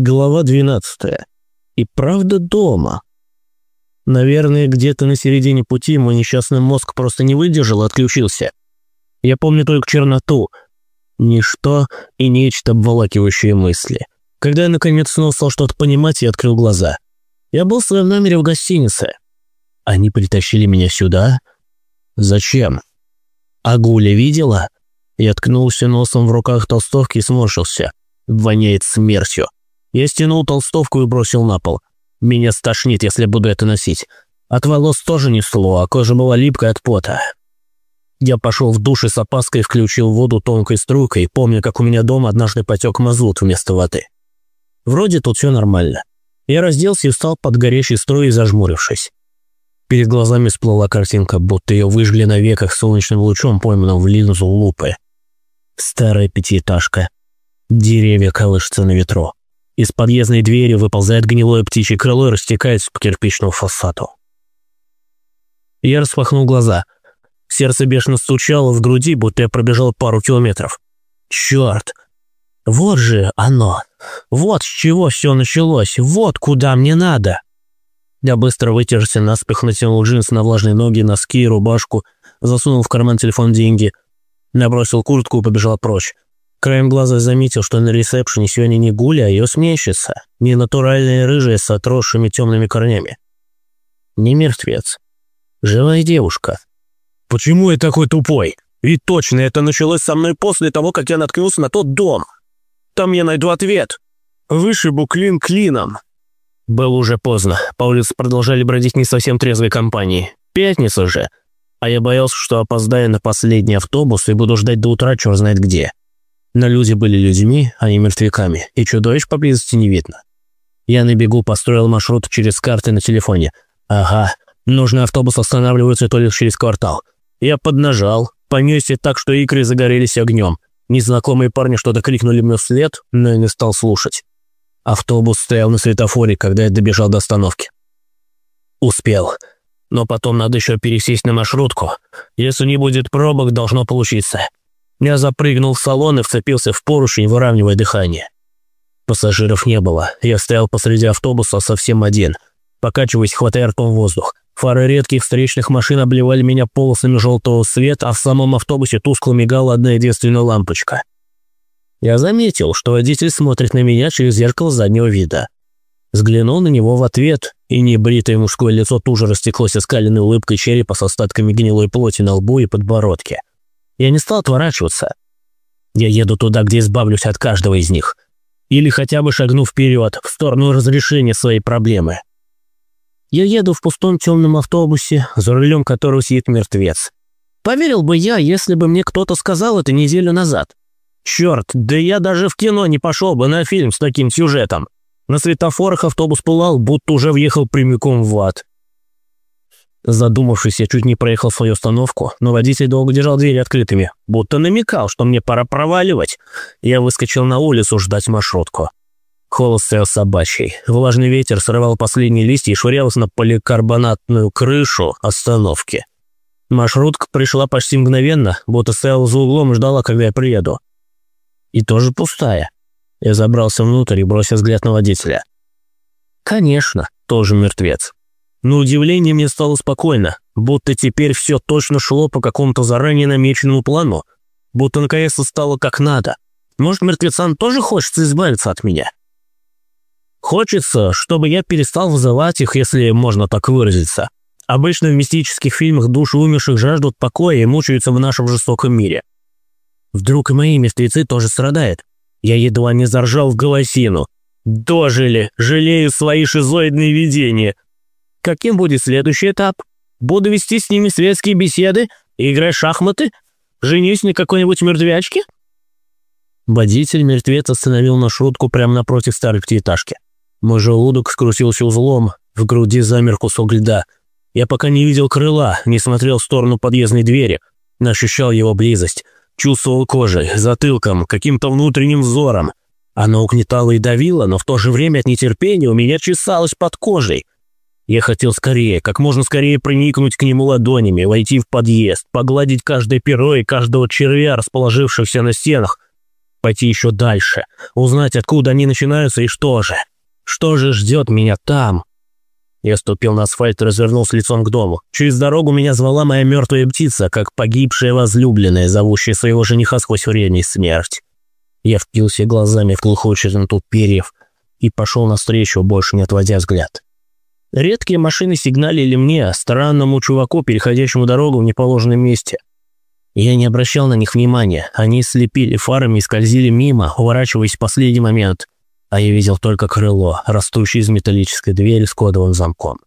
Глава 12. И правда дома. Наверное, где-то на середине пути мой несчастный мозг просто не выдержал и отключился. Я помню только черноту, ничто и нечто обволакивающие мысли. Когда я наконец снова стал что-то понимать, я открыл глаза. Я был в своем номере в гостинице. Они притащили меня сюда? Зачем? А Гуля видела? Я ткнулся носом в руках толстовки и сморщился. Воняет смертью. Я стянул толстовку и бросил на пол. Меня стошнит, если буду это носить. От волос тоже несло, а кожа была липкой от пота. Я пошел в душ и с опаской включил воду тонкой струйкой, помня, как у меня дома однажды потек мазут вместо воды. Вроде тут все нормально. Я разделся и встал под горящей струей, зажмурившись. Перед глазами всплыла картинка, будто ее выжгли на веках солнечным лучом, пойманным в линзу лупы. Старая пятиэтажка. Деревья колышутся на ветру. Из подъездной двери выползает гнилое птичье крыло и растекается по кирпичному фасаду. Я распахнул глаза. Сердце бешено стучало в груди, будто я пробежал пару километров. Черт! Вот же оно! Вот с чего все началось! Вот куда мне надо! Я быстро вытерся, наспех натянул джинсы на влажные ноги, носки и рубашку, засунул в карман телефон деньги, набросил куртку и побежал прочь. Краем глаза заметил, что на ресепшене сегодня не Гуля, а ее сменщица, не натуральная рыжая с отросшими темными корнями. Не мертвец. Живая девушка. Почему я такой тупой? Ведь точно это началось со мной после того, как я наткнулся на тот дом. Там я найду ответ. Вышибу клин клином. Было уже поздно. По улице продолжали бродить не совсем трезвые компании. Пятница же. А я боялся, что опоздаю на последний автобус и буду ждать до утра черт знает где. Но люди были людьми, а не мертвяками, и чудовищ поблизости не видно. Я на бегу построил маршрут через карты на телефоне. Ага, нужный автобус останавливается только через квартал. Я поднажал, понесся так, что икры загорелись огнем. Незнакомые парни что-то крикнули мне вслед, но я не стал слушать. Автобус стоял на светофоре, когда я добежал до остановки. Успел. Но потом надо еще пересесть на маршрутку. Если не будет пробок, должно получиться. Я запрыгнул в салон и вцепился в поручень, выравнивая дыхание. Пассажиров не было. Я стоял посреди автобуса совсем один, покачиваясь, хватая ртом воздух. Фары редких встречных машин обливали меня полосами желтого света, а в самом автобусе тускло мигала одна единственная лампочка. Я заметил, что водитель смотрит на меня через зеркало заднего вида. Взглянул на него в ответ, и небритое мужское лицо тут же растеклось оскаленной улыбкой черепа с остатками гнилой плоти на лбу и подбородке. Я не стал отворачиваться. Я еду туда, где избавлюсь от каждого из них. Или хотя бы шагну вперед, в сторону разрешения своей проблемы. Я еду в пустом темном автобусе, за рулем которого сидит мертвец. Поверил бы я, если бы мне кто-то сказал это неделю назад. Черт, да я даже в кино не пошел бы на фильм с таким сюжетом. На светофорах автобус пылал, будто уже въехал прямиком в ад. Задумавшись, я чуть не проехал свою остановку, но водитель долго держал двери открытыми, будто намекал, что мне пора проваливать. Я выскочил на улицу ждать маршрутку. Холод стоял собачий. Влажный ветер срывал последние листья и швырялся на поликарбонатную крышу остановки. Маршрутка пришла почти мгновенно, будто стояла за углом и ждала, когда я приеду. И тоже пустая. Я забрался внутрь и бросил взгляд на водителя. Конечно, тоже мертвец. На удивление мне стало спокойно, будто теперь все точно шло по какому-то заранее намеченному плану, будто наконец-то стало как надо. Может, мертвецам тоже хочется избавиться от меня? Хочется, чтобы я перестал вызывать их, если можно так выразиться. Обычно в мистических фильмах души умерших жаждут покоя и мучаются в нашем жестоком мире. Вдруг и мои мертвецы тоже страдают. Я едва не заржал в голосину. Дожили, жалею свои шизоидные видения – Каким будет следующий этап? Буду вести с ними светские беседы, играть в шахматы? Женюсь на какой-нибудь мертвячке?» Водитель-мертвец остановил маршрутку прямо напротив старой пятиэтажки. Мой желудок скрутился узлом, в груди замер кусок льда. Я пока не видел крыла, не смотрел в сторону подъездной двери, но ощущал его близость, чувствовал кожей, затылком, каким-то внутренним взором. Оно угнетало и давило, но в то же время от нетерпения у меня чесалось под кожей – я хотел скорее, как можно скорее проникнуть к нему ладонями, войти в подъезд, погладить каждое перо и каждого червя, расположившихся на стенах. пойти еще дальше, узнать, откуда они начинаются и что же. Что же ждет меня там? Я ступил на асфальт и развернулся лицом к дому. Через дорогу меня звала моя мертвая птица, как погибшая возлюбленная, зовущая своего жениха сквозь время и смерть. Я впился глазами в глухую черноту перьев и пошел навстречу, больше не отводя взгляд. Редкие машины сигналили мне, странному чуваку, переходящему дорогу в неположенном месте. Я не обращал на них внимания, они слепили фарами и скользили мимо, уворачиваясь в последний момент – а я видел только крыло, растущее из металлической двери с кодовым замком.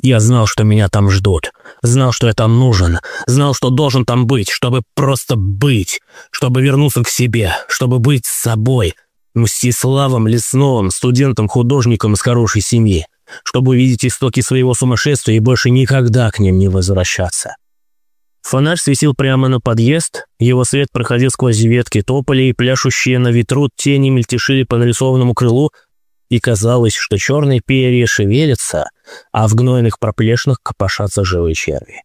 Я знал, что меня там ждут, знал, что я там нужен, знал, что должен там быть, чтобы просто быть, чтобы вернуться к себе, чтобы быть с собой, Мстиславом Лесновым, студентом-художником из хорошей семьи, чтобы увидеть истоки своего сумасшествия и больше никогда к ним не возвращаться. Фонарь светил прямо на подъезд, его свет проходил сквозь ветки тополи, и пляшущие на ветру тени мельтешили по нарисованному крылу, и казалось, что черные перья шевелятся, а в гнойных проплешинах копошатся живые черви.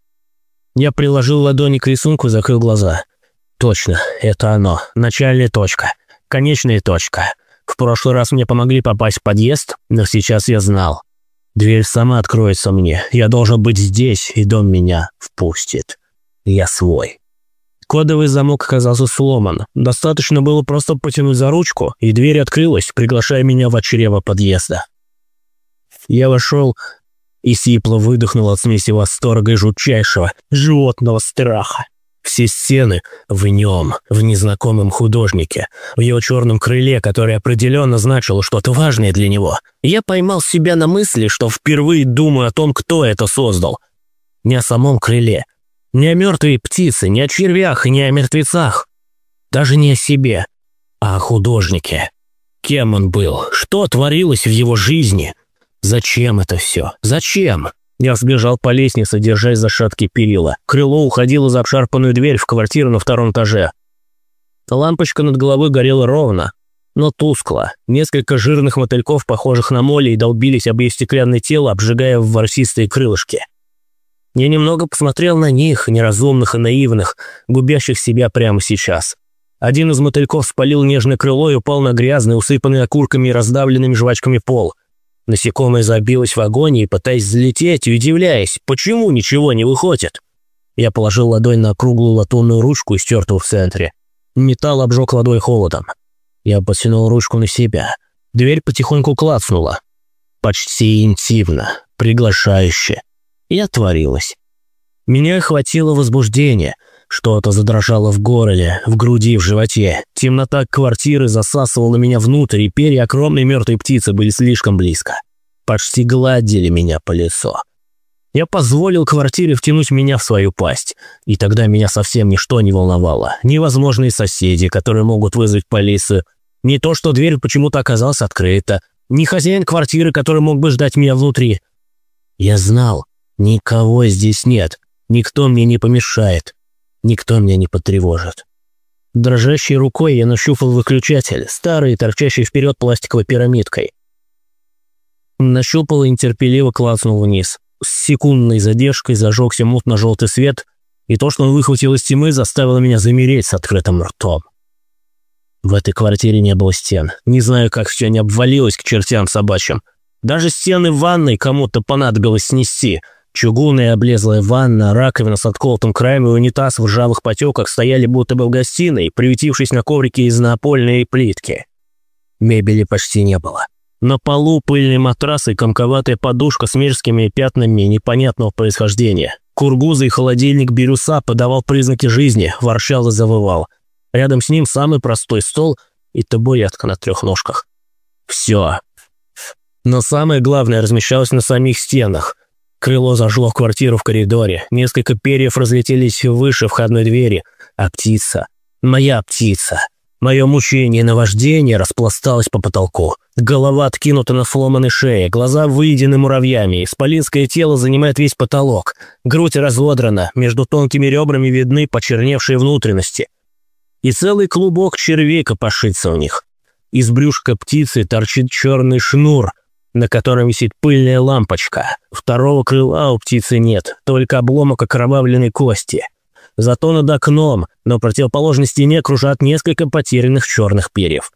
Я приложил ладони к рисунку и закрыл глаза. Точно, это оно, начальная точка, конечная точка. В прошлый раз мне помогли попасть в подъезд, но сейчас я знал. Дверь сама откроется мне, я должен быть здесь, и дом меня впустит. Я свой. Кодовый замок оказался сломан. Достаточно было просто потянуть за ручку, и дверь открылась, приглашая меня в чрево подъезда. Я вошел и сипло выдохнул от смеси восторга и жутчайшего животного страха. Все стены в нем, в незнакомом художнике, в его черном крыле, которое определенно значило что-то важное для него. Я поймал себя на мысли, что впервые думаю о том, кто это создал. Не о самом крыле, не о мертвой птице, не о червях, не о мертвецах. Даже не о себе, а о художнике. Кем он был? Что творилось в его жизни? Зачем это все? Зачем? Я сбежал по лестнице, держась за шаткие перила. Крыло уходило за обшарпанную дверь в квартиру на втором этаже. Лампочка над головой горела ровно, но тускло. Несколько жирных мотыльков, похожих на моли, долбились об ее стеклянное тело, обжигая в ворсистые крылышки. Я немного посмотрел на них, неразумных и наивных, губящих себя прямо сейчас. Один из мотыльков спалил нежное крыло и упал на грязный, усыпанный окурками и раздавленными жвачками пол. Насекомое забилось в агонии, пытаясь взлететь и удивляясь, почему ничего не выходит. Я положил ладонь на круглую латунную ручку, стертую в центре. Металл обжег ладонь холодом. Я потянул ручку на себя. Дверь потихоньку клацнула. Почти интимно, приглашающе и отворилась. Меня охватило возбуждение. Что-то задрожало в горле, в груди, в животе. Темнота квартиры засасывала меня внутрь, и перья огромной мертвой птицы были слишком близко. Почти гладили меня по лицу. Я позволил квартире втянуть меня в свою пасть. И тогда меня совсем ничто не волновало. Невозможные соседи, которые могут вызвать полицию. Не то, что дверь почему-то оказалась открыта. Не хозяин квартиры, который мог бы ждать меня внутри. Я знал, Никого здесь нет. Никто мне не помешает. Никто меня не потревожит. Дрожащей рукой я нащупал выключатель, старый, торчащий вперед пластиковой пирамидкой. Нащупал и нетерпеливо клацнул вниз. С секундной задержкой зажегся мутно-желтый свет, и то, что он выхватил из тьмы, заставило меня замереть с открытым ртом. В этой квартире не было стен. Не знаю, как все не обвалилось к чертям собачьим. Даже стены ванной кому-то понадобилось снести – Чугунная облезлая ванна, раковина с отколотым краем и унитаз в ржавых потеках стояли будто бы в гостиной, приютившись на коврике из напольной плитки. Мебели почти не было. На полу пыльный матрас и комковатая подушка с мерзкими пятнами непонятного происхождения. Кургузый холодильник бирюса подавал признаки жизни, ворчал и завывал. Рядом с ним самый простой стол и табуретка на трех ножках. Все. Но самое главное размещалось на самих стенах – Крыло зажило квартиру в коридоре, несколько перьев разлетелись выше входной двери, а птица, моя птица, мое мучение и наваждение распласталось по потолку. Голова откинута на сломанной шее, глаза выедены муравьями, исполинское тело занимает весь потолок, грудь разодрана, между тонкими ребрами видны почерневшие внутренности. И целый клубок червей копошится у них. Из брюшка птицы торчит черный шнур – на котором висит пыльная лампочка. Второго крыла у птицы нет, только обломок окровавленной кости. зато над окном на противоположной стене кружат несколько потерянных черных перьев.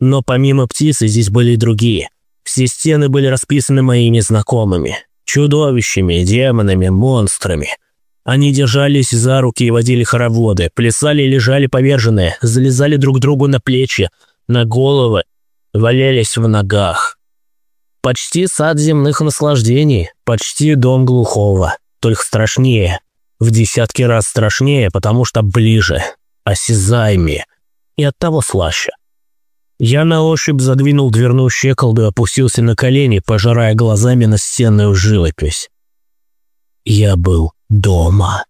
Но помимо птицы здесь были и другие. Все стены были расписаны моими знакомыми. Чудовищами, демонами, монстрами. Они держались за руки и водили хороводы, плясали и лежали поверженные, залезали друг другу на плечи, на головы, валялись в ногах. Почти сад земных наслаждений, почти дом глухого, только страшнее. В десятки раз страшнее, потому что ближе, осязаемее и оттого слаще. Я на ощупь задвинул дверную щеколду и опустился на колени, пожирая глазами настенную живопись. Я был дома.